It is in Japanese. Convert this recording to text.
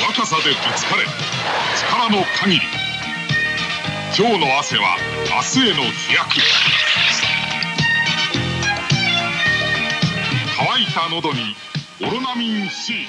若さでぶつかれ力の限り。今日の汗は明日への飛躍。乾いた喉にオロナミン C